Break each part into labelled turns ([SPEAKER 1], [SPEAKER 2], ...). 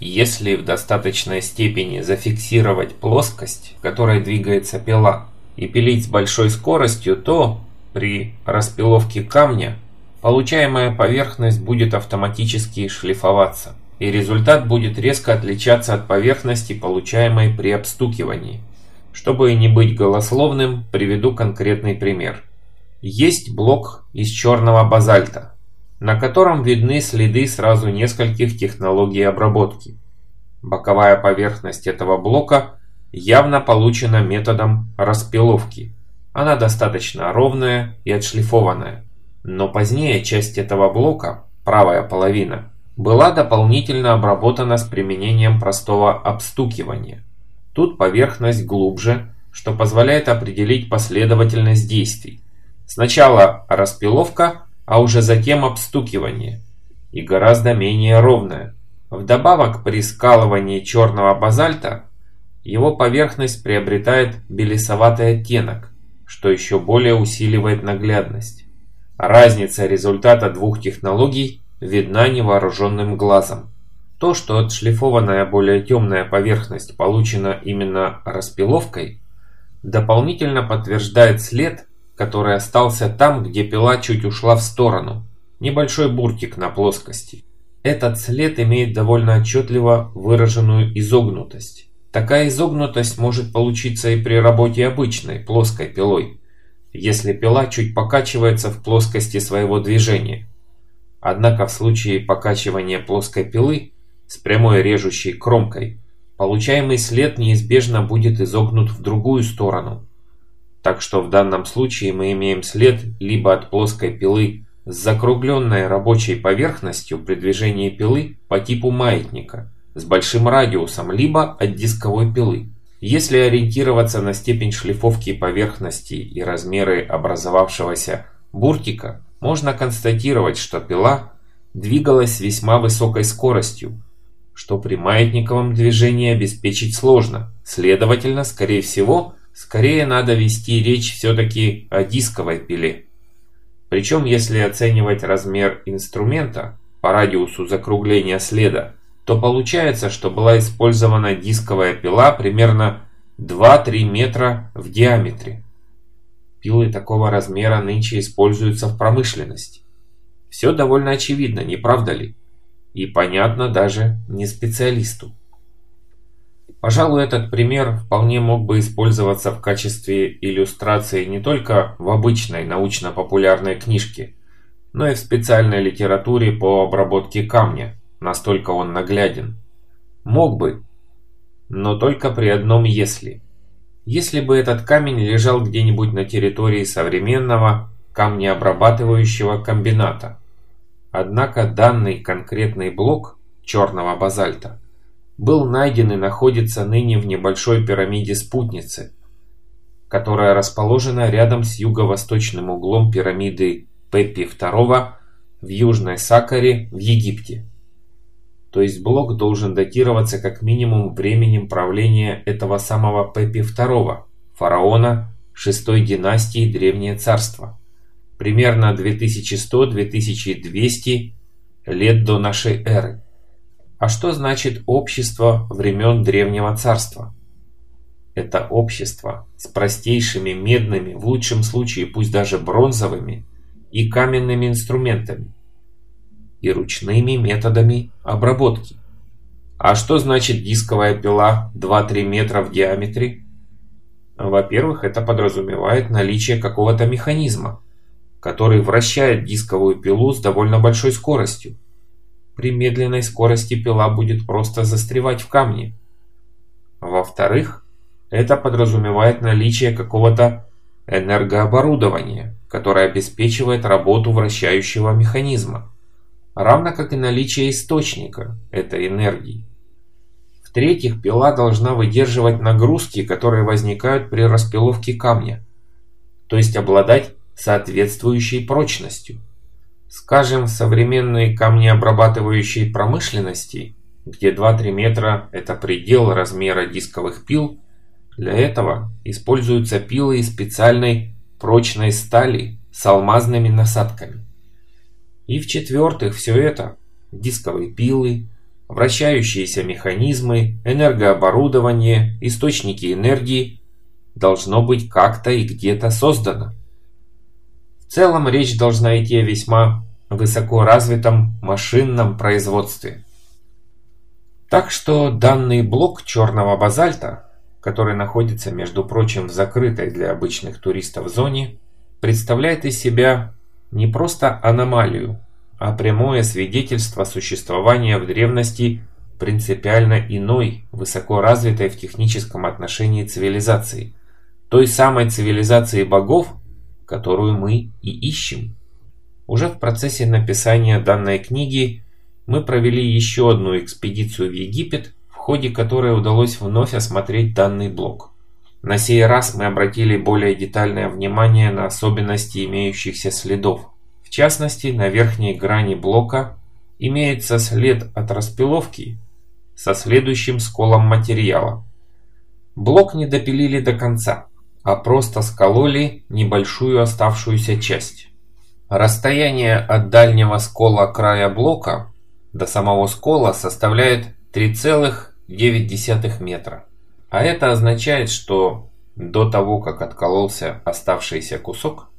[SPEAKER 1] Если в достаточной степени зафиксировать плоскость, в которой двигается пила, и пилить с большой скоростью, то при распиловке камня получаемая поверхность будет автоматически шлифоваться, и результат будет резко отличаться от поверхности, получаемой при обстукивании. Чтобы не быть голословным, приведу конкретный пример. Есть блок из черного базальта, на котором видны следы сразу нескольких технологий обработки. Боковая поверхность этого блока явно получена методом распиловки. Она достаточно ровная и отшлифованная. Но позднее часть этого блока, правая половина, была дополнительно обработана с применением простого обстукивания. Тут поверхность глубже, что позволяет определить последовательность действий. Сначала распиловка, а уже затем обстукивание. И гораздо менее ровная. Вдобавок при скалывании черного базальта его поверхность приобретает белесоватый оттенок, что еще более усиливает наглядность. Разница результата двух технологий видна невооруженным глазом. То, что отшлифованная более темная поверхность получена именно распиловкой, дополнительно подтверждает след, который остался там, где пила чуть ушла в сторону, небольшой буртик на плоскости. Этот след имеет довольно отчетливо выраженную изогнутость. Такая изогнутость может получиться и при работе обычной, плоской пилой, если пила чуть покачивается в плоскости своего движения. Однако в случае покачивания плоской пилы с прямой режущей кромкой, получаемый след неизбежно будет изогнут в другую сторону. Так что в данном случае мы имеем след либо от плоской пилы с закругленной рабочей поверхностью при движении пилы по типу маятника с большим радиусом, либо от дисковой пилы. Если ориентироваться на степень шлифовки поверхности и размеры образовавшегося буртика, можно констатировать, что пила двигалась с весьма высокой скоростью, что при маятниковом движении обеспечить сложно. Следовательно, скорее всего, скорее надо вести речь все-таки о дисковой пиле. Причем, если оценивать размер инструмента по радиусу закругления следа, то получается, что была использована дисковая пила примерно 2-3 метра в диаметре. Пилы такого размера нынче используются в промышленности. Все довольно очевидно, не правда ли? и понятно даже не специалисту. Пожалуй, этот пример вполне мог бы использоваться в качестве иллюстрации не только в обычной научно-популярной книжке, но и в специальной литературе по обработке камня, настолько он нагляден. Мог бы, но только при одном «если». Если бы этот камень лежал где-нибудь на территории современного камнеобрабатывающего комбината, Однако данный конкретный блок черного базальта был найден и находится ныне в небольшой пирамиде спутницы, которая расположена рядом с юго-восточным углом пирамиды Пеппи II в Южной Сакаре в Египте. То есть блок должен датироваться как минимум временем правления этого самого Пеппи II, фараона шестой династии Древнее Царство примерно 2100-2200 лет до нашей эры. А что значит общество времен Древнего Царства? Это общество с простейшими медными, в лучшем случае пусть даже бронзовыми и каменными инструментами и ручными методами обработки. А что значит дисковая пила 2-3 метра в диаметре? Во-первых, это подразумевает наличие какого-то механизма, который вращает дисковую пилу с довольно большой скоростью. При медленной скорости пила будет просто застревать в камне. Во-вторых, это подразумевает наличие какого-то энергооборудования, которое обеспечивает работу вращающего механизма, равно как и наличие источника этой энергии. В-третьих, пила должна выдерживать нагрузки, которые возникают при распиловке камня, то есть обладать соответствующей прочностью. Скажем, современной камнеобрабатывающей промышленности, где 2-3 метра – это предел размера дисковых пил, для этого используются пилы из специальной прочной стали с алмазными насадками. И в-четвертых, все это – дисковые пилы, вращающиеся механизмы, энергооборудование, источники энергии должно быть как-то и где-то создано. В целом речь должна идти о весьма высоко развитом машинном производстве. Так что данный блок черного базальта, который находится, между прочим, в закрытой для обычных туристов зоне, представляет из себя не просто аномалию, а прямое свидетельство существования в древности принципиально иной, высоко развитой в техническом отношении цивилизации, той самой цивилизации богов, которую мы и ищем. Уже в процессе написания данной книги мы провели еще одну экспедицию в Египет, в ходе которой удалось вновь осмотреть данный блок. На сей раз мы обратили более детальное внимание на особенности имеющихся следов. В частности, на верхней грани блока имеется след от распиловки со следующим сколом материала. Блок не допилили до конца, а просто скололи небольшую оставшуюся часть. Расстояние от дальнего скола края блока до самого скола составляет 3,9 метра. А это означает, что до того, как откололся оставшийся кусок,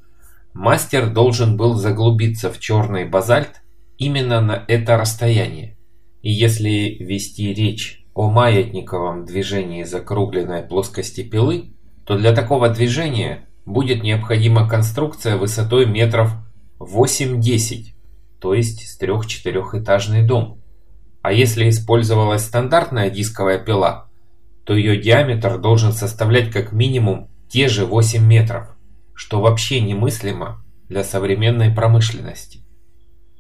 [SPEAKER 1] Мастер должен был заглубиться в черный базальт именно на это расстояние. И если вести речь о маятниковом движении закругленной плоскости пилы, то для такого движения будет необходима конструкция высотой метров 8-10, то есть с трех-четырехэтажный дом. А если использовалась стандартная дисковая пила, то ее диаметр должен составлять как минимум те же 8 метров что вообще немыслимо для современной промышленности.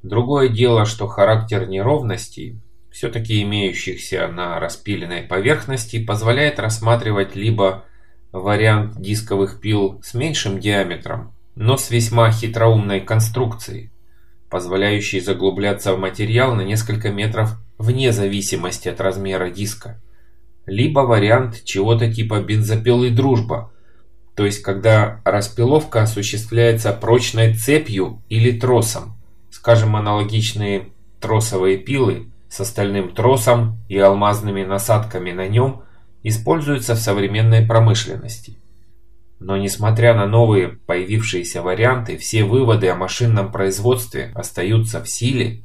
[SPEAKER 1] Другое дело, что характер неровностей, все-таки имеющихся на распиленной поверхности, позволяет рассматривать либо вариант дисковых пил с меньшим диаметром, но с весьма хитроумной конструкцией, позволяющей заглубляться в материал на несколько метров вне зависимости от размера диска, либо вариант чего-то типа бензопилы «Дружба», то есть когда распиловка осуществляется прочной цепью или тросом, скажем, аналогичные тросовые пилы с остальным тросом и алмазными насадками на нем используются в современной промышленности. Но несмотря на новые появившиеся варианты, все выводы о машинном производстве остаются в силе,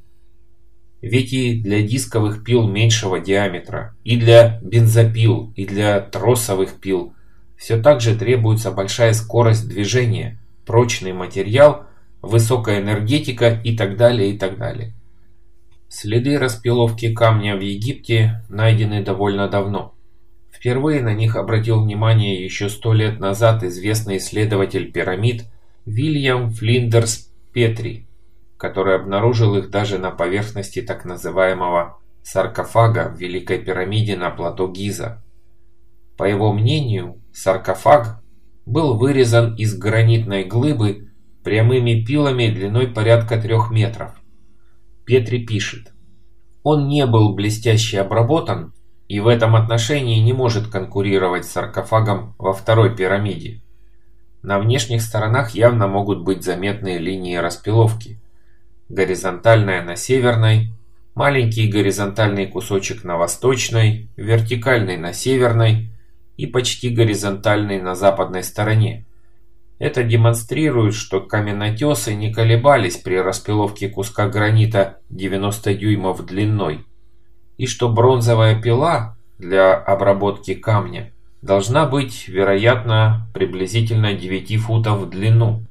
[SPEAKER 1] ведь и для дисковых пил меньшего диаметра, и для бензопил, и для тросовых пил все так же требуется большая скорость движения, прочный материал, высокая энергетика и так далее и так далее. Следы распиловки камня в Египте найдены довольно давно. Впервые на них обратил внимание еще сто лет назад известный исследователь пирамид Вильям Флиндерс Петри, который обнаружил их даже на поверхности так называемого саркофага в Великой пирамиде на плато Гиза. По его мнению, Саркофаг был вырезан из гранитной глыбы прямыми пилами длиной порядка трех метров. Петри пишет. Он не был блестяще обработан и в этом отношении не может конкурировать с саркофагом во второй пирамиде. На внешних сторонах явно могут быть заметные линии распиловки. Горизонтальная на северной, маленький горизонтальный кусочек на восточной, вертикальный на северной и почти горизонтальный на западной стороне. Это демонстрирует, что каменотесы не колебались при распиловке куска гранита 90 дюймов длиной, и что бронзовая пила для обработки камня должна быть, вероятно, приблизительно 9 футов в длину.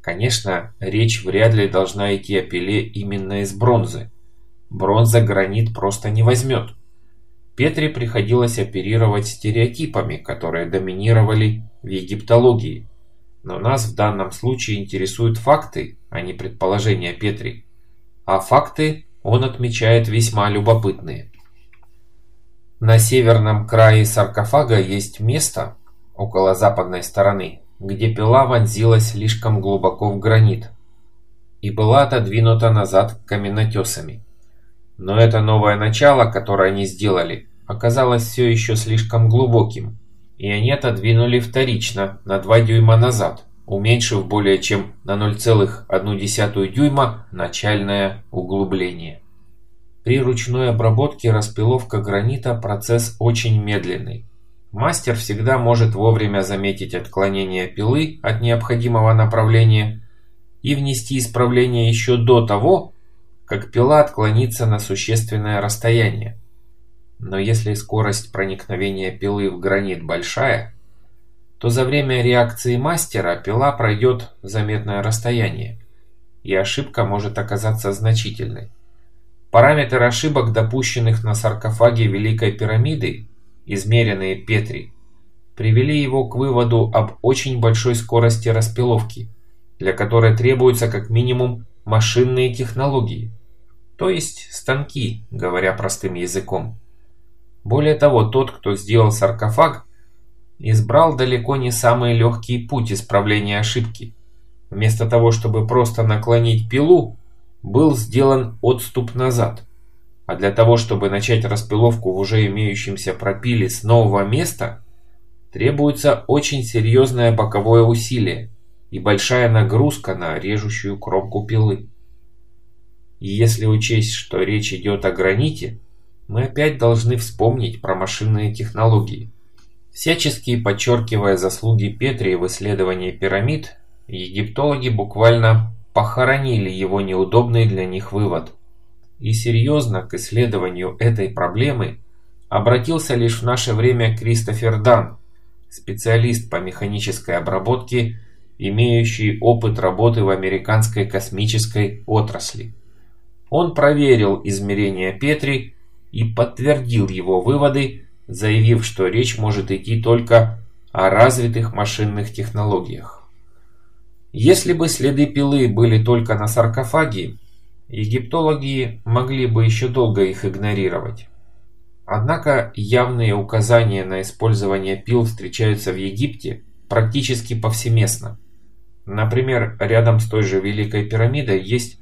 [SPEAKER 1] Конечно, речь вряд ли должна идти о пиле именно из бронзы. Бронза гранит просто не возьмет. Петре приходилось оперировать стереотипами, которые доминировали в египтологии. Но нас в данном случае интересуют факты, а не предположения Петри. А факты он отмечает весьма любопытные. На северном крае саркофага есть место, около западной стороны, где пила вонзилась слишком глубоко в гранит и была отодвинута назад каменотесами. Но это новое начало, которое они сделали, оказалось все еще слишком глубоким, и они отодвинули вторично на 2 дюйма назад, уменьшив более чем на 0,1 дюйма начальное углубление. При ручной обработке распиловка гранита процесс очень медленный. Мастер всегда может вовремя заметить отклонение пилы от необходимого направления и внести исправление еще до того, как пила отклонится на существенное расстояние. Но если скорость проникновения пилы в гранит большая, то за время реакции мастера пила пройдет заметное расстояние, и ошибка может оказаться значительной. Параметр ошибок, допущенных на саркофаге Великой пирамиды, измеренные Петри, привели его к выводу об очень большой скорости распиловки, для которой требуются как минимум машинные технологии, то есть станки, говоря простым языком. Более того, тот, кто сделал саркофаг, избрал далеко не самый легкий путь исправления ошибки. Вместо того, чтобы просто наклонить пилу, был сделан отступ назад. А для того, чтобы начать распиловку в уже имеющемся пропиле с нового места, требуется очень серьезное боковое усилие и большая нагрузка на режущую кромку пилы. И если учесть, что речь идет о граните, мы опять должны вспомнить про машинные технологии. Всячески подчеркивая заслуги Петри в исследовании пирамид, египтологи буквально похоронили его неудобный для них вывод. И серьезно к исследованию этой проблемы обратился лишь в наше время Кристофер Дан, специалист по механической обработке, имеющий опыт работы в американской космической отрасли. Он проверил измерения Петри и подтвердил его выводы, заявив, что речь может идти только о развитых машинных технологиях. Если бы следы пилы были только на саркофаге, египтологи могли бы еще долго их игнорировать. Однако явные указания на использование пил встречаются в Египте практически повсеместно. Например, рядом с той же Великой пирамидой есть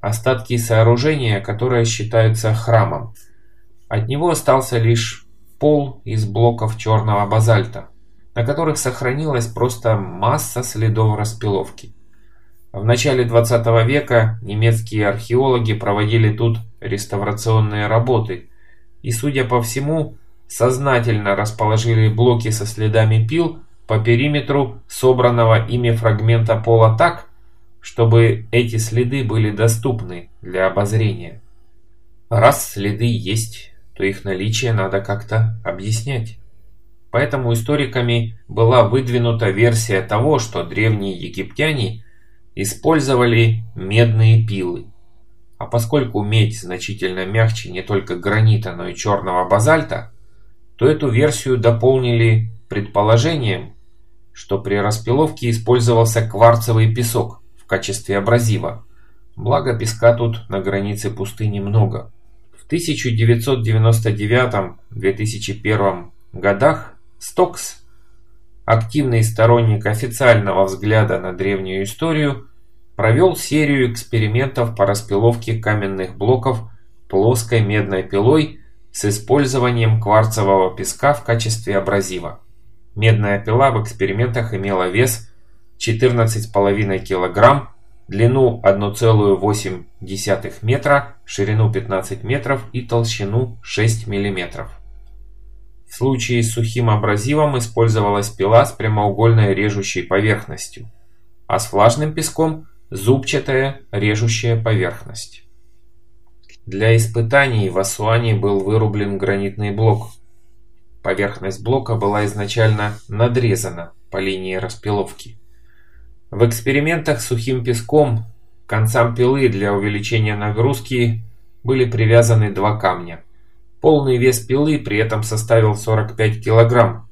[SPEAKER 1] остатки сооружения, которое считается храмом. От него остался лишь пол из блоков черного базальта, на которых сохранилась просто масса следов распиловки. В начале 20 века немецкие археологи проводили тут реставрационные работы и, судя по всему, сознательно расположили блоки со следами пил по периметру собранного ими фрагмента пола так, чтобы эти следы были доступны для обозрения. Раз следы есть, то их наличие надо как-то объяснять. Поэтому историками была выдвинута версия того, что древние египтяне использовали медные пилы. А поскольку медь значительно мягче не только гранита, но и черного базальта, то эту версию дополнили предположением, что при распиловке использовался кварцевый песок в качестве абразива. Благо песка тут на границе пустыни много. 1999-2001 годах Стокс, активный сторонник официального взгляда на древнюю историю, провел серию экспериментов по распиловке каменных блоков плоской медной пилой с использованием кварцевого песка в качестве абразива. Медная пила в экспериментах имела вес 14,5 кг длину 1,8 метра, ширину 15 метров и толщину 6 мм. В случае с сухим абразивом использовалась пила с прямоугольной режущей поверхностью, а с влажным песком – зубчатая режущая поверхность. Для испытаний в Асуане был вырублен гранитный блок. Поверхность блока была изначально надрезана по линии распиловки. В экспериментах с сухим песком к концам пилы для увеличения нагрузки были привязаны два камня. Полный вес пилы при этом составил 45 кг,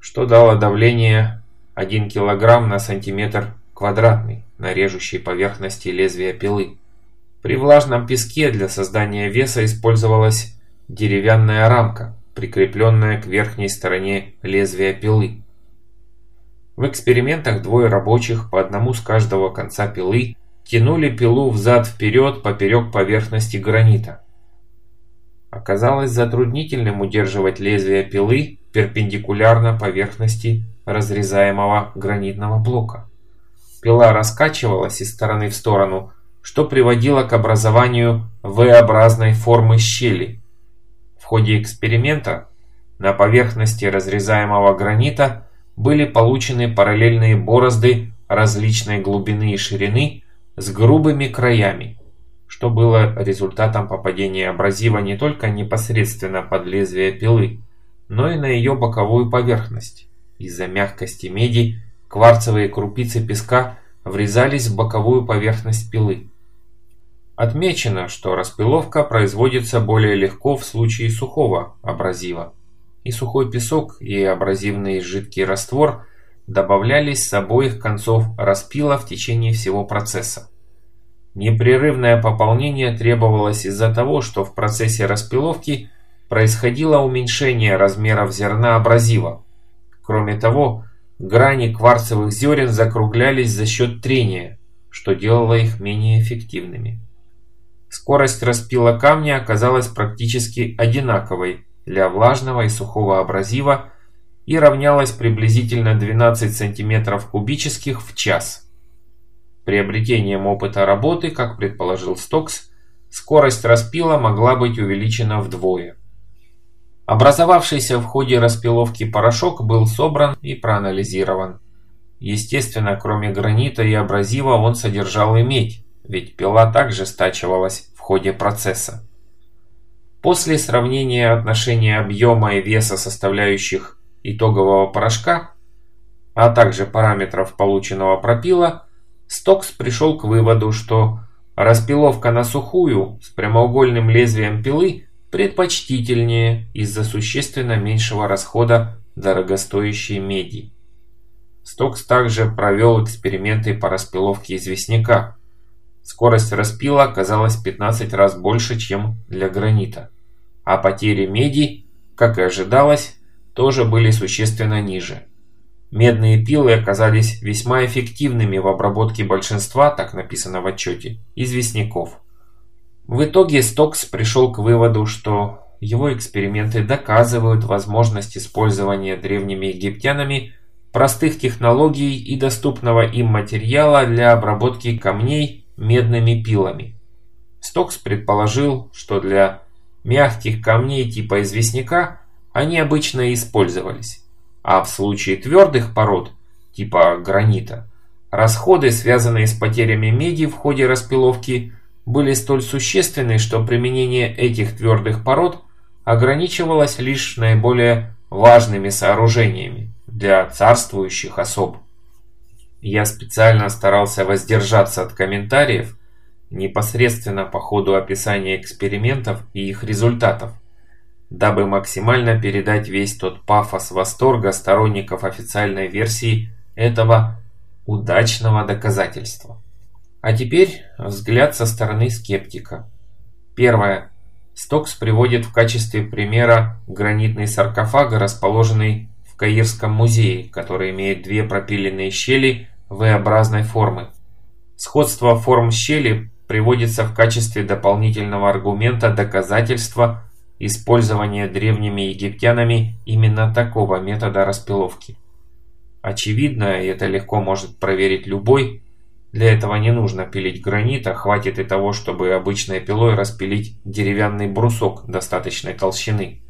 [SPEAKER 1] что дало давление 1 кг на сантиметр квадратный на режущей поверхности лезвия пилы. При влажном песке для создания веса использовалась деревянная рамка, прикрепленная к верхней стороне лезвия пилы. В экспериментах двое рабочих по одному с каждого конца пилы тянули пилу взад-вперед поперек поверхности гранита. Оказалось затруднительным удерживать лезвие пилы перпендикулярно поверхности разрезаемого гранитного блока. Пила раскачивалась из стороны в сторону, что приводило к образованию V-образной формы щели. В ходе эксперимента на поверхности разрезаемого гранита были получены параллельные борозды различной глубины и ширины с грубыми краями, что было результатом попадения абразива не только непосредственно под лезвие пилы, но и на ее боковую поверхность. Из-за мягкости меди кварцевые крупицы песка врезались в боковую поверхность пилы. Отмечено, что распиловка производится более легко в случае сухого абразива. И сухой песок, и абразивный жидкий раствор добавлялись с обоих концов распила в течение всего процесса. Непрерывное пополнение требовалось из-за того, что в процессе распиловки происходило уменьшение размеров зерна абразива. Кроме того, грани кварцевых зерен закруглялись за счет трения, что делало их менее эффективными. Скорость распила камня оказалась практически одинаковой для влажного и сухого абразива и равнялась приблизительно 12 см кубических в час. Приобретением опыта работы, как предположил Стокс, скорость распила могла быть увеличена вдвое. Образовавшийся в ходе распиловки порошок был собран и проанализирован. Естественно, кроме гранита и абразива он содержал и медь, ведь пила также стачивалась в ходе процесса. После сравнения отношения объема и веса составляющих итогового порошка, а также параметров полученного пропила, Стокс пришел к выводу, что распиловка на сухую с прямоугольным лезвием пилы предпочтительнее из-за существенно меньшего расхода дорогостоящей меди. Стокс также провел эксперименты по распиловке известняка. Скорость распила оказалась 15 раз больше, чем для гранита, а потери меди, как и ожидалось, тоже были существенно ниже. Медные пилы оказались весьма эффективными в обработке большинства, так написано в отчете, известняков. В итоге Стокс пришел к выводу, что его эксперименты доказывают возможность использования древними египтянами простых технологий и доступного им материала для обработки камней медными пилами. Стокс предположил, что для мягких камней типа известняка они обычно использовались. А в случае твердых пород, типа гранита, расходы, связанные с потерями меди в ходе распиловки, были столь существенны, что применение этих твердых пород ограничивалось лишь наиболее важными сооружениями для царствующих особ. Я специально старался воздержаться от комментариев непосредственно по ходу описания экспериментов и их результатов, дабы максимально передать весь тот пафос восторга сторонников официальной версии этого удачного доказательства. А теперь взгляд со стороны скептика. Первое. Стокс приводит в качестве примера гранитный саркофаг, расположенный в Каирском музее, который имеет две пропиленные щели V-образной формы. Сходство форм щели приводится в качестве дополнительного аргумента доказательства использование древними египтянами именно такого метода распиловки. Очевидно, и это легко может проверить любой, для этого не нужно пилить гранит, а хватит и того, чтобы обычной пилой распилить деревянный брусок достаточной толщины.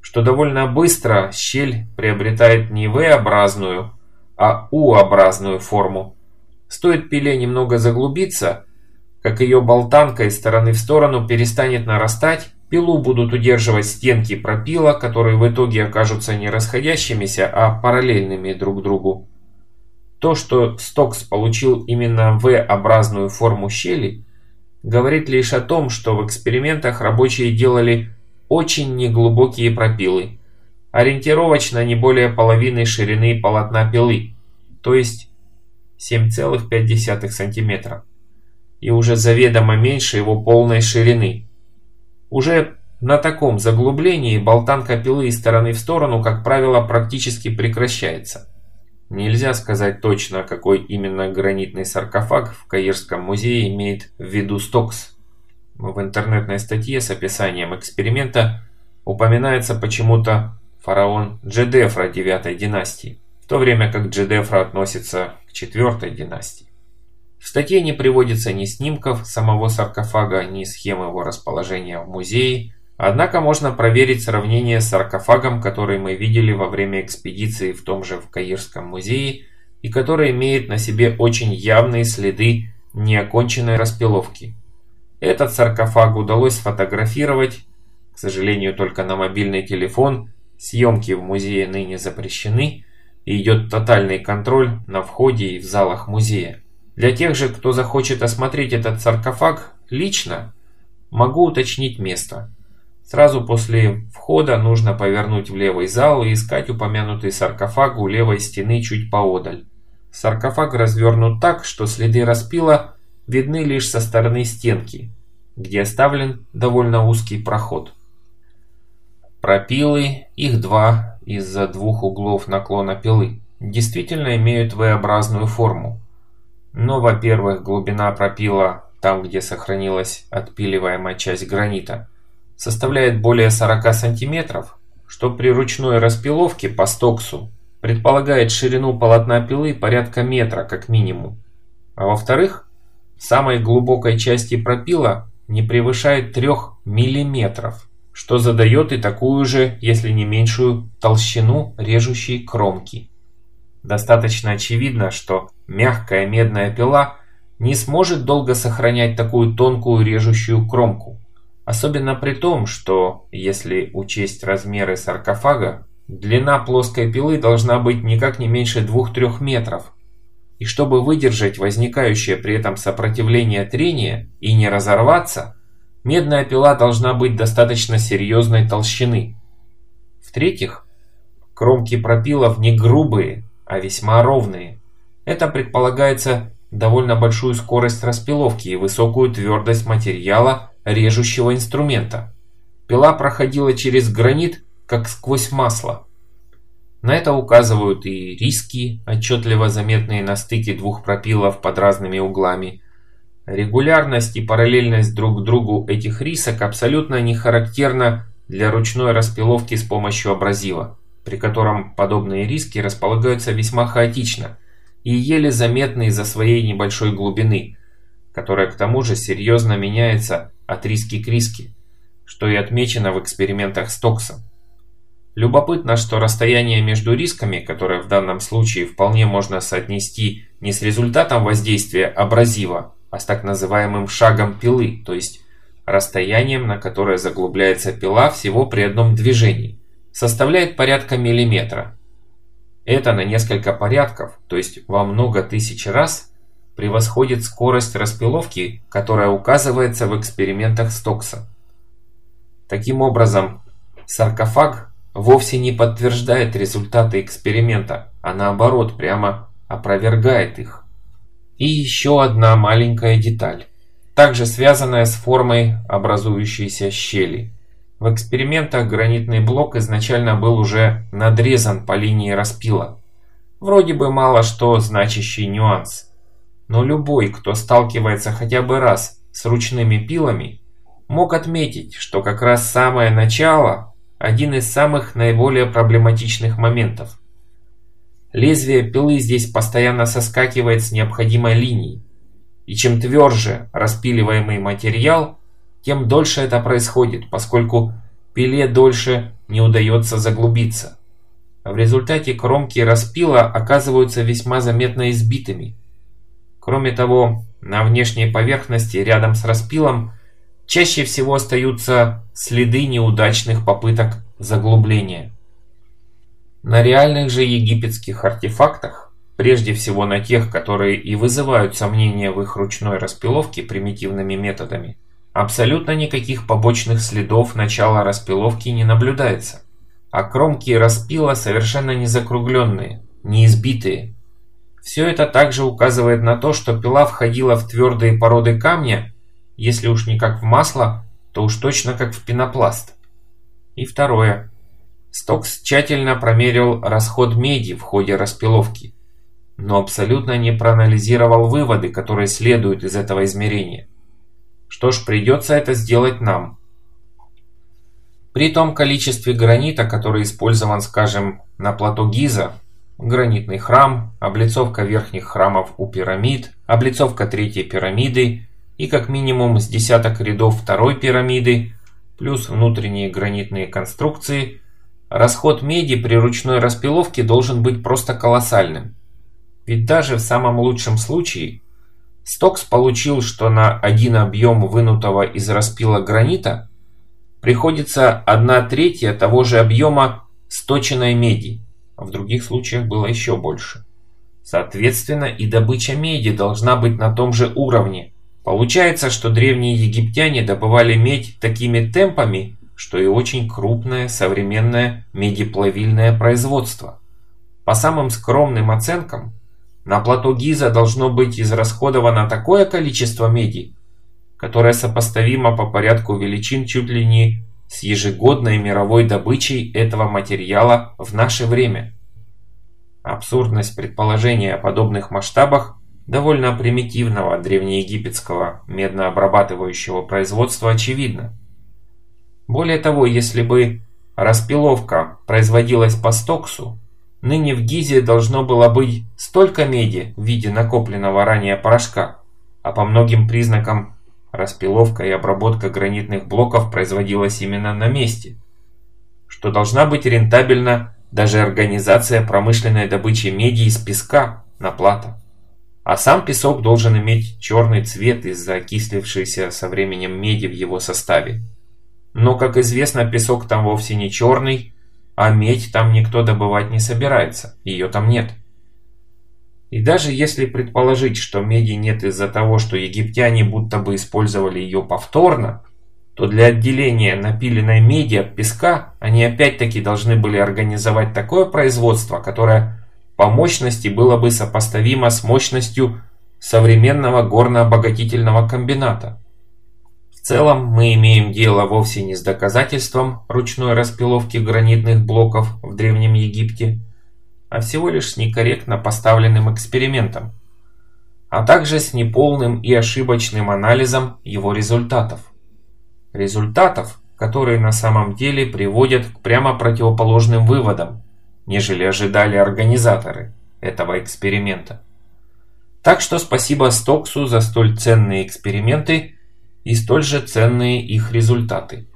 [SPEAKER 1] Что довольно быстро щель приобретает не V-образную, а U-образную форму. Стоит пиле немного заглубиться, как ее болтанка из стороны в сторону перестанет нарастать, Пилу будут удерживать стенки пропила, которые в итоге окажутся не расходящимися, а параллельными друг другу. То, что Стокс получил именно V-образную форму щели, говорит лишь о том, что в экспериментах рабочие делали очень неглубокие пропилы, ориентировочно не более половины ширины полотна пилы, то есть 7,5 см, и уже заведомо меньше его полной ширины – уже на таком заглублении болтанка пилы из стороны в сторону, как правило, практически прекращается. Нельзя сказать точно, какой именно гранитный саркофаг в Каирском музее имеет в виду Стокс. В интернетной статье с описанием эксперимента упоминается почему-то фараон Джедефра 9 династии, в то время как Джедефра относится к 4 династии. В статье не приводится ни снимков самого саркофага, ни схем его расположения в музее, однако можно проверить сравнение с саркофагом, который мы видели во время экспедиции в том же в Каирском музее и который имеет на себе очень явные следы неоконченной распиловки. Этот саркофаг удалось сфотографировать, к сожалению, только на мобильный телефон, съемки в музее ныне запрещены, и идет тотальный контроль на входе и в залах музея. Для тех же, кто захочет осмотреть этот саркофаг лично, могу уточнить место. Сразу после входа нужно повернуть в левый зал и искать упомянутый саркофаг у левой стены чуть поодаль. Саркофаг развернут так, что следы распила видны лишь со стороны стенки, где оставлен довольно узкий проход. Пропилы, их два из-за двух углов наклона пилы, действительно имеют V-образную форму. Но, во-первых, глубина пропила, там где сохранилась отпиливаемая часть гранита, составляет более 40 сантиметров, что при ручной распиловке по стоксу предполагает ширину полотна пилы порядка метра как минимум. А во-вторых, самой глубокой части пропила не превышает 3 миллиметров, что задает и такую же, если не меньшую, толщину режущей кромки. Достаточно очевидно, что мягкая медная пила не сможет долго сохранять такую тонкую режущую кромку. Особенно при том, что, если учесть размеры саркофага, длина плоской пилы должна быть никак не меньше 2-3 метров, и чтобы выдержать возникающее при этом сопротивление трения и не разорваться, медная пила должна быть достаточно серьезной толщины. В-третьих, кромки пропилов не грубые, а весьма ровные. Это предполагается довольно большую скорость распиловки и высокую твердость материала режущего инструмента. Пила проходила через гранит, как сквозь масло. На это указывают и риски, отчетливо заметные на стыке двух пропилов под разными углами. Регулярность и параллельность друг к другу этих рисок абсолютно не характерна для ручной распиловки с помощью абразива, при котором подобные риски располагаются весьма хаотично и еле заметны из-за своей небольшой глубины, которая к тому же серьезно меняется от риски к риске, что и отмечено в экспериментах Стокса. Любопытно, что расстояние между рисками, которое в данном случае вполне можно соотнести не с результатом воздействия абразива, а с так называемым шагом пилы, то есть расстоянием, на которое заглубляется пила всего при одном движении, составляет порядка миллиметра. Это на несколько порядков, то есть во много тысяч раз, превосходит скорость распиловки, которая указывается в экспериментах Стокса. Таким образом, саркофаг вовсе не подтверждает результаты эксперимента, а наоборот прямо опровергает их. И еще одна маленькая деталь, также связанная с формой образующейся щели. В экспериментах гранитный блок изначально был уже надрезан по линии распила. Вроде бы мало что значащий нюанс. Но любой, кто сталкивается хотя бы раз с ручными пилами, мог отметить, что как раз самое начало один из самых наиболее проблематичных моментов. Лезвие пилы здесь постоянно соскакивает с необходимой линии, и чем тверже распиливаемый материал, тем дольше это происходит, поскольку пиле дольше не удается заглубиться. В результате кромки распила оказываются весьма заметно избитыми. Кроме того, на внешней поверхности рядом с распилом чаще всего остаются следы неудачных попыток заглубления. На реальных же египетских артефактах, прежде всего на тех, которые и вызывают сомнения в их ручной распиловке примитивными методами, абсолютно никаких побочных следов начала распиловки не наблюдается. А кромки распила совершенно не закругленные, не избитые. Все это также указывает на то, что пила входила в твердые породы камня если уж не как в масло, то уж точно как в пенопласт. И второе. Стокс тщательно промерил расход меди в ходе распиловки, но абсолютно не проанализировал выводы, которые следуют из этого измерения. Что ж, придется это сделать нам. При том количестве гранита, который использован, скажем, на плато Гиза, гранитный храм, облицовка верхних храмов у пирамид, облицовка третьей пирамиды и как минимум с десяток рядов второй пирамиды, плюс внутренние гранитные конструкции, расход меди при ручной распиловке должен быть просто колоссальным. Ведь даже в самом лучшем случае Стокс получил, что на один объем вынутого из распила гранита приходится 1 третья того же объема сточенной меди, а в других случаях было еще больше. Соответственно, и добыча меди должна быть на том же уровне. Получается, что древние египтяне добывали медь такими темпами, что и очень крупное современное медиплавильное производство. По самым скромным оценкам, на плато Гиза должно быть израсходовано такое количество меди, которое сопоставимо по порядку величин чуть ли не с ежегодной мировой добычей этого материала в наше время. Абсурдность предположения о подобных масштабах довольно примитивного древнеегипетского меднообрабатывающего производства очевидна. Более того, если бы распиловка производилась по стоксу, Ныне в Гизе должно было быть столько меди в виде накопленного ранее порошка, а по многим признакам распиловка и обработка гранитных блоков производилась именно на месте, что должна быть рентабельна даже организация промышленной добычи меди из песка на плато. А сам песок должен иметь черный цвет из-за окислившейся со временем меди в его составе. Но, как известно, песок там вовсе не черный, а медь там никто добывать не собирается, ее там нет. И даже если предположить, что меди нет из-за того, что египтяне будто бы использовали ее повторно, то для отделения напиленной меди от песка они опять-таки должны были организовать такое производство, которое по мощности было бы сопоставимо с мощностью современного горно-обогатительного комбината целом мы имеем дело вовсе не с доказательством ручной распиловки гранитных блоков в Древнем Египте, а всего лишь с некорректно поставленным экспериментом, а также с неполным и ошибочным анализом его результатов. Результатов, которые на самом деле приводят к прямо противоположным выводам, нежели ожидали организаторы этого эксперимента. Так что спасибо Стоксу за столь ценные эксперименты и столь же ценные их результаты.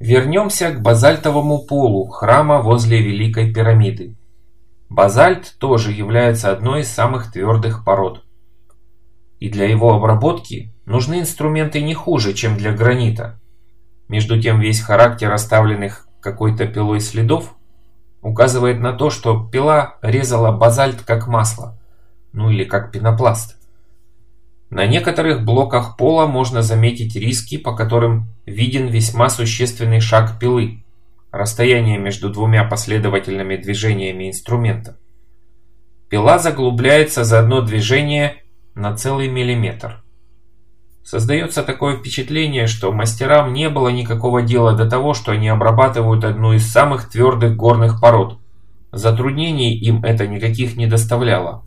[SPEAKER 1] Вернемся к базальтовому полу храма возле Великой пирамиды. Базальт тоже является одной из самых твердых пород. И для его обработки нужны инструменты не хуже, чем для гранита. Между тем весь характер оставленных какой-то пилой следов указывает на то, что пила резала базальт как масло, ну или как пенопласт. На некоторых блоках пола можно заметить риски, по которым виден весьма существенный шаг пилы, расстояние между двумя последовательными движениями инструмента. Пила заглубляется за одно движение на целый миллиметр. Создается такое впечатление, что мастерам не было никакого дела до того, что они обрабатывают одну из самых твердых горных пород. Затруднений им это никаких не доставляло.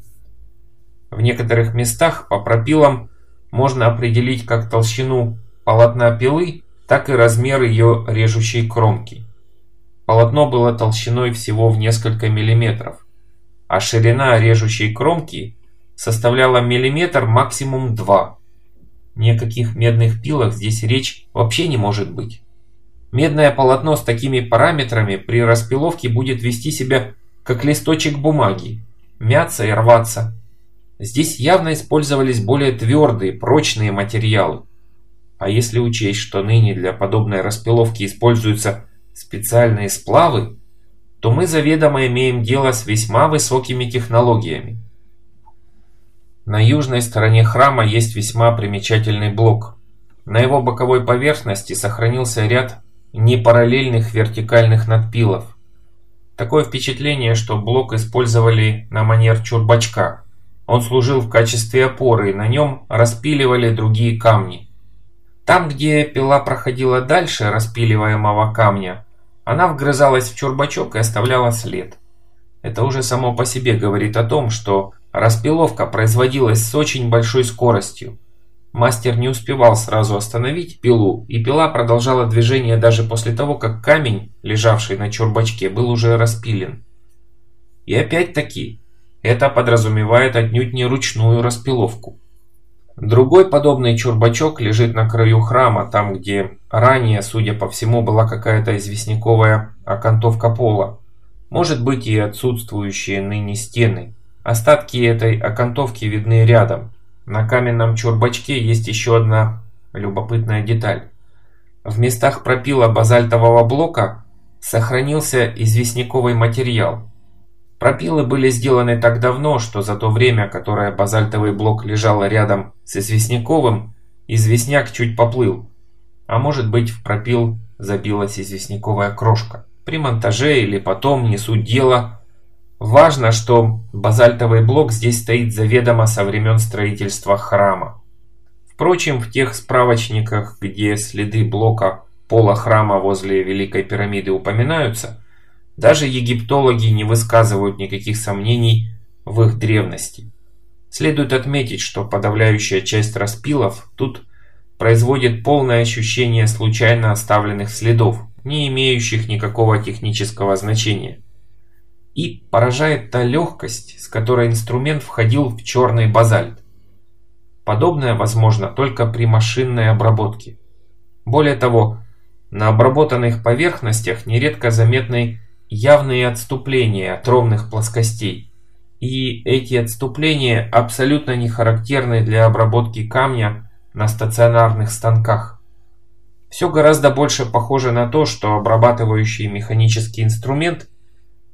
[SPEAKER 1] В некоторых местах по пропилам можно определить как толщину полотна пилы, так и размер ее режущей кромки. Полотно было толщиной всего в несколько миллиметров, а ширина режущей кромки составляла миллиметр максимум два. Никаких медных пилах здесь речь вообще не может быть. Медное полотно с такими параметрами при распиловке будет вести себя как листочек бумаги, мяться и рваться. Здесь явно использовались более твердые, прочные материалы. А если учесть, что ныне для подобной распиловки используются специальные сплавы, то мы заведомо имеем дело с весьма высокими технологиями. На южной стороне храма есть весьма примечательный блок. На его боковой поверхности сохранился ряд непараллельных вертикальных надпилов. Такое впечатление, что блок использовали на манер чурбачка – он служил в качестве опоры, и на нем распиливали другие камни. Там, где пила проходила дальше распиливаемого камня, она вгрызалась в чурбачок и оставляла след. Это уже само по себе говорит о том, что распиловка производилась с очень большой скоростью. Мастер не успевал сразу остановить пилу, и пила продолжала движение даже после того, как камень, лежавший на чурбачке, был уже распилен. И опять-таки, это подразумевает отнюдь не ручную распиловку. Другой подобный чурбачок лежит на краю храма, там где ранее, судя по всему, была какая-то известняковая окантовка пола. Может быть и отсутствующие ныне стены. Остатки этой окантовки видны рядом. На каменном чурбачке есть еще одна любопытная деталь. В местах пропила базальтового блока сохранился известняковый материал. Пропилы были сделаны так давно, что за то время, которое базальтовый блок лежал рядом с известняковым, известняк чуть поплыл. А может быть в пропил забилась известняковая крошка. При монтаже или потом, не суть дела. Важно, что базальтовый блок здесь стоит заведомо со времен строительства храма. Впрочем, в тех справочниках, где следы блока пола храма возле Великой пирамиды упоминаются, даже египтологи не высказывают никаких сомнений в их древности. Следует отметить, что подавляющая часть распилов тут производит полное ощущение случайно оставленных следов, не имеющих никакого технического значения. И поражает та легкость, с которой инструмент входил в черный базальт. Подобное возможно только при машинной обработке. Более того, на обработанных поверхностях нередко заметны явные отступления от ровных плоскостей. И эти отступления абсолютно не характерны для обработки камня на стационарных станках. Все гораздо больше похоже на то, что обрабатывающий механический инструмент,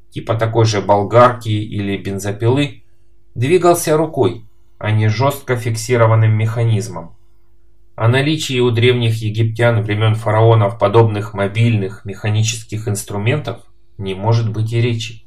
[SPEAKER 1] типа такой же болгарки или бензопилы, двигался рукой, а не жестко фиксированным механизмом. О наличии у древних египтян времен фараонов подобных мобильных механических инструментов не может быть и речи.